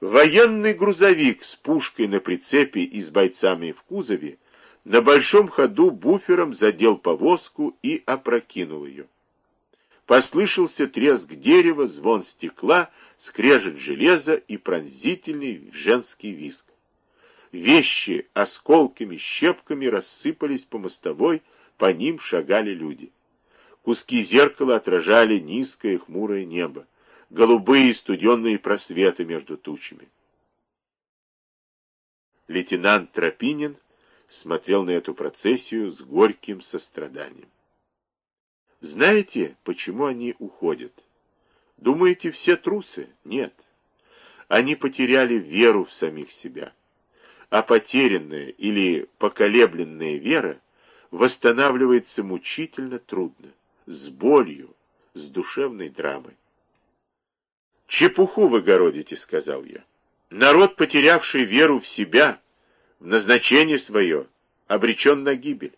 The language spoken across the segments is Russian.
Военный грузовик с пушкой на прицепе и с бойцами в кузове на большом ходу буфером задел повозку и опрокинул ее. Послышался треск дерева, звон стекла, скрежет железа и пронзительный женский визг. Вещи осколками, щепками рассыпались по мостовой, по ним шагали люди. Куски зеркала отражали низкое хмурое небо голубые студенные просветы между тучами. Лейтенант Тропинин смотрел на эту процессию с горьким состраданием. Знаете, почему они уходят? Думаете, все трусы? Нет. Они потеряли веру в самих себя. А потерянная или поколебленная вера восстанавливается мучительно трудно, с болью, с душевной драмой. «Чепуху вы городите», — сказал я. «Народ, потерявший веру в себя, в назначение свое, обречен на гибель.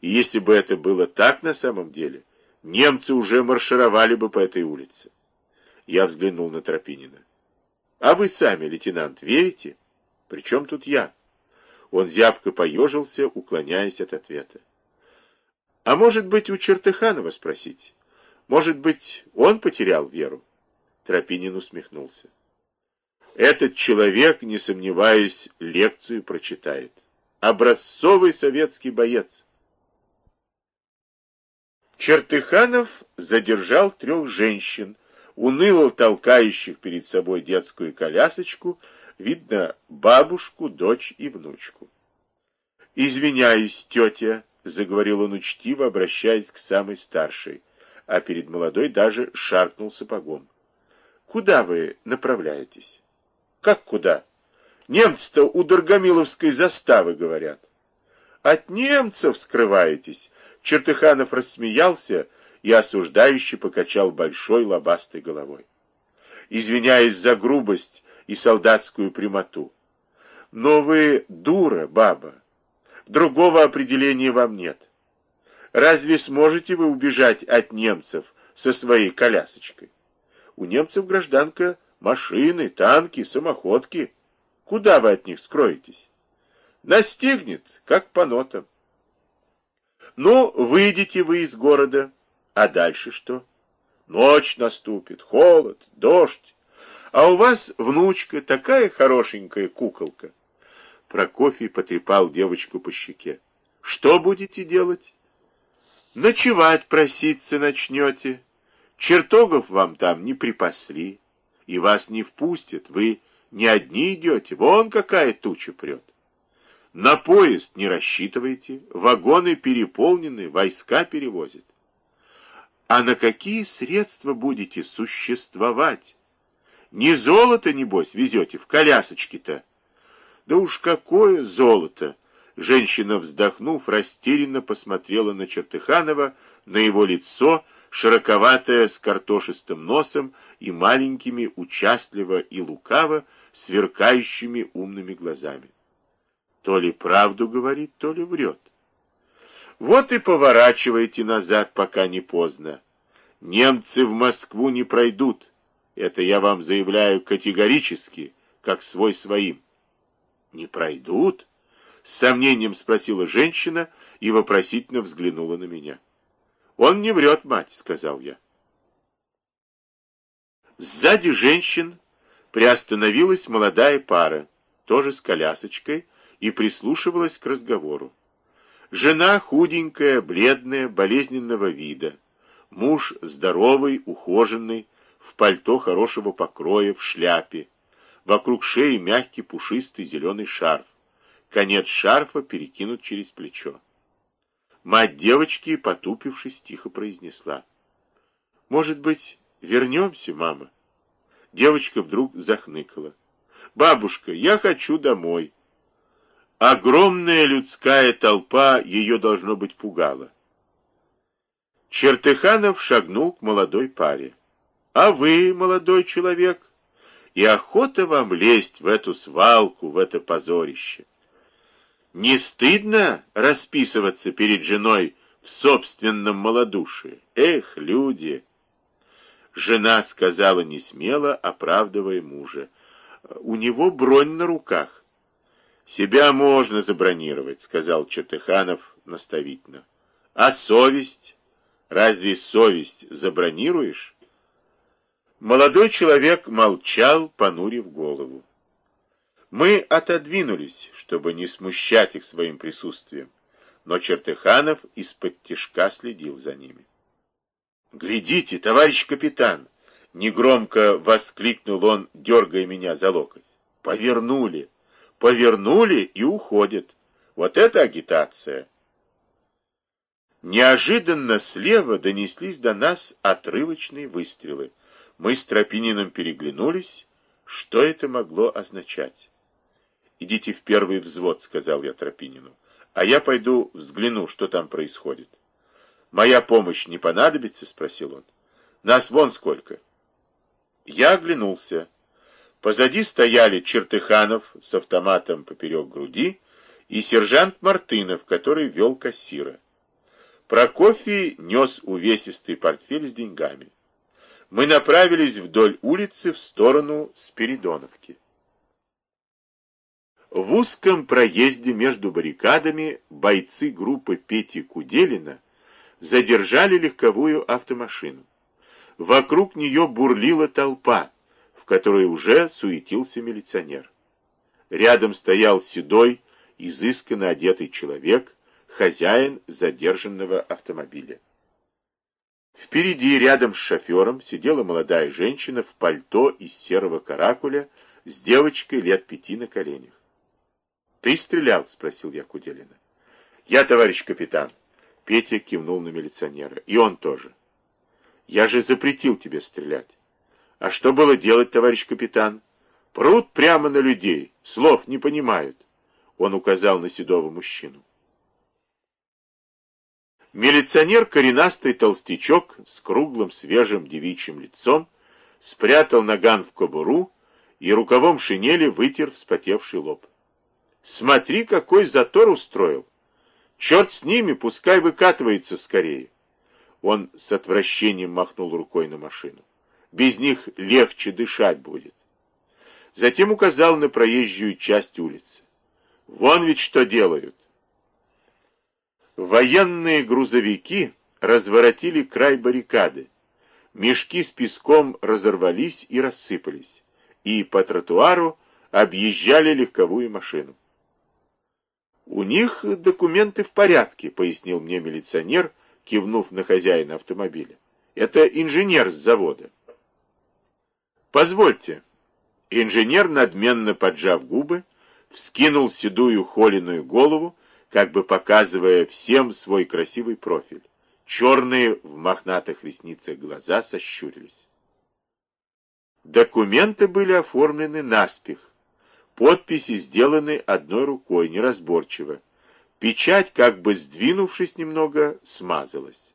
И если бы это было так на самом деле, немцы уже маршировали бы по этой улице». Я взглянул на Тропинина. «А вы сами, лейтенант, верите? Причем тут я?» Он зябко поежился, уклоняясь от ответа. «А может быть, у Чертыханова спросить? Может быть, он потерял веру?» Тропинин усмехнулся. Этот человек, не сомневаюсь, лекцию прочитает. Образцовый советский боец. Чертыханов задержал трех женщин, уныло толкающих перед собой детскую колясочку, видно, бабушку, дочь и внучку. «Извиняюсь, тетя», — заговорил он учтиво, обращаясь к самой старшей, а перед молодой даже шаркнул сапогом. Куда вы направляетесь? Как куда? Немцы-то у Доргомиловской заставы говорят. От немцев скрываетесь. Чертыханов рассмеялся и осуждающе покачал большой лобастой головой. Извиняясь за грубость и солдатскую прямоту. Но вы дура, баба. Другого определения вам нет. Разве сможете вы убежать от немцев со своей колясочкой? У немцев гражданка машины, танки, самоходки. Куда вы от них скроетесь? Настигнет, как по нотам. Ну, выйдете вы из города, а дальше что? Ночь наступит, холод, дождь. А у вас внучка такая хорошенькая куколка. Прокофий потрепал девочку по щеке. Что будете делать? Ночевать проситься начнете. Чертогов вам там не припасли, и вас не впустят, вы не одни идете, вон какая туча прет. На поезд не рассчитывайте, вагоны переполнены, войска перевозят. А на какие средства будете существовать? Не золото, небось, везете в колясочке-то. Да уж какое золото! Женщина, вздохнув, растерянно посмотрела на Чертыханова, на его лицо — широковатая, с картошистым носом и маленькими, участливо и лукаво, сверкающими умными глазами. То ли правду говорит, то ли врет. Вот и поворачивайте назад, пока не поздно. Немцы в Москву не пройдут. Это я вам заявляю категорически, как свой своим. Не пройдут? С сомнением спросила женщина и вопросительно взглянула на меня. «Он не врет, мать», — сказал я. Сзади женщин приостановилась молодая пара, тоже с колясочкой, и прислушивалась к разговору. Жена худенькая, бледная, болезненного вида. Муж здоровый, ухоженный, в пальто хорошего покроя, в шляпе. Вокруг шеи мягкий пушистый зеленый шарф. Конец шарфа перекинут через плечо. Мать девочки, потупившись, тихо произнесла. «Может быть, вернемся, мама?» Девочка вдруг захныкала. «Бабушка, я хочу домой». Огромная людская толпа ее, должно быть, пугала. Чертыханов шагнул к молодой паре. «А вы, молодой человек, и охота вам лезть в эту свалку, в это позорище». Не стыдно расписываться перед женой в собственном малодушии? Эх, люди! Жена сказала не смело, оправдывая мужа. У него бронь на руках. Себя можно забронировать, сказал Чертыханов наставительно. А совесть? Разве совесть забронируешь? Молодой человек молчал, понурив голову. Мы отодвинулись, чтобы не смущать их своим присутствием, но Чертыханов из-под тишка следил за ними. «Глядите, товарищ капитан!» — негромко воскликнул он, дергая меня за локоть. «Повернули! Повернули и уходят! Вот это агитация!» Неожиданно слева донеслись до нас отрывочные выстрелы. Мы с Тропининым переглянулись. Что это могло означать? «Идите в первый взвод», — сказал я Тропинину. «А я пойду взгляну, что там происходит». «Моя помощь не понадобится?» — спросил он. «Нас вон сколько». Я оглянулся. Позади стояли Чертыханов с автоматом поперек груди и сержант Мартынов, который вел кассира. Прокофий нес увесистый портфель с деньгами. Мы направились вдоль улицы в сторону Спиридоновки. В узком проезде между баррикадами бойцы группы Пети Куделина задержали легковую автомашину. Вокруг нее бурлила толпа, в которой уже суетился милиционер. Рядом стоял седой, изысканно одетый человек, хозяин задержанного автомобиля. Впереди, рядом с шофером, сидела молодая женщина в пальто из серого каракуля с девочкой лет пяти на коленях. «Ты стрелял?» — спросил я Куделина. «Я, товарищ капитан». Петя кивнул на милиционера. «И он тоже». «Я же запретил тебе стрелять». «А что было делать, товарищ капитан?» «Прут прямо на людей, слов не понимают». Он указал на седого мужчину. Милиционер, коренастый толстячок с круглым свежим девичьим лицом, спрятал наган в кобуру и рукавом шинели вытер вспотевший лоб. Смотри, какой затор устроил. Черт с ними, пускай выкатывается скорее. Он с отвращением махнул рукой на машину. Без них легче дышать будет. Затем указал на проезжую часть улицы. Вон ведь что делают. Военные грузовики разворотили край баррикады. Мешки с песком разорвались и рассыпались. И по тротуару объезжали легковую машину. «У них документы в порядке», — пояснил мне милиционер, кивнув на хозяина автомобиля. «Это инженер с завода». «Позвольте». Инженер, надменно поджав губы, вскинул седую холеную голову, как бы показывая всем свой красивый профиль. Черные в мохнатых ресницах глаза сощурились. Документы были оформлены наспех, Подписи сделаны одной рукой, неразборчиво. Печать, как бы сдвинувшись немного, смазалась.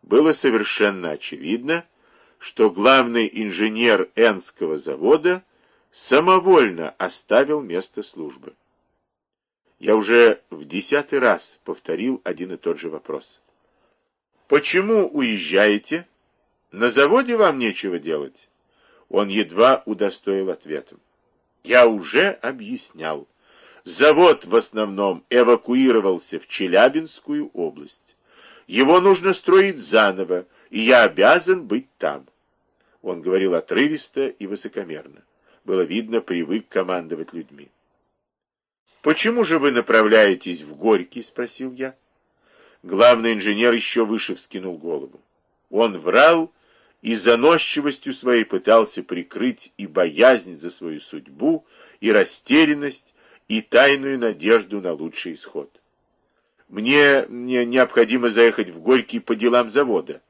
Было совершенно очевидно, что главный инженер Энского завода самовольно оставил место службы. Я уже в десятый раз повторил один и тот же вопрос. «Почему уезжаете? На заводе вам нечего делать?» Он едва удостоил ответом. Я уже объяснял. Завод в основном эвакуировался в Челябинскую область. Его нужно строить заново, и я обязан быть там. Он говорил отрывисто и высокомерно. Было видно, привык командовать людьми. «Почему же вы направляетесь в Горький?» — спросил я. Главный инженер еще выше вскинул голову. Он врал и заносчивостью своей пытался прикрыть и боязнь за свою судьбу, и растерянность, и тайную надежду на лучший исход. Мне, мне необходимо заехать в Горький по делам завода.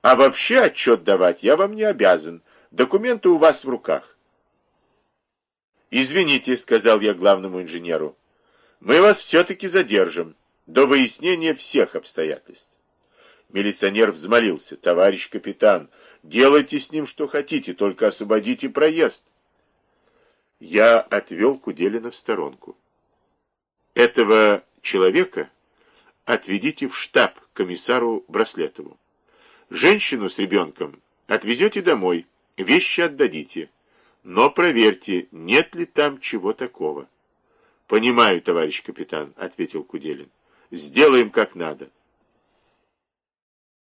А вообще отчет давать я вам не обязан. Документы у вас в руках. «Извините», — сказал я главному инженеру, — «мы вас все-таки задержим до выяснения всех обстоятельств». Милиционер взмолился. «Товарищ капитан, делайте с ним что хотите, только освободите проезд». Я отвел Куделина в сторонку. «Этого человека отведите в штаб комиссару Браслетову. Женщину с ребенком отвезете домой, вещи отдадите. Но проверьте, нет ли там чего такого. Понимаю, товарищ капитан, ответил Куделин. Сделаем как надо.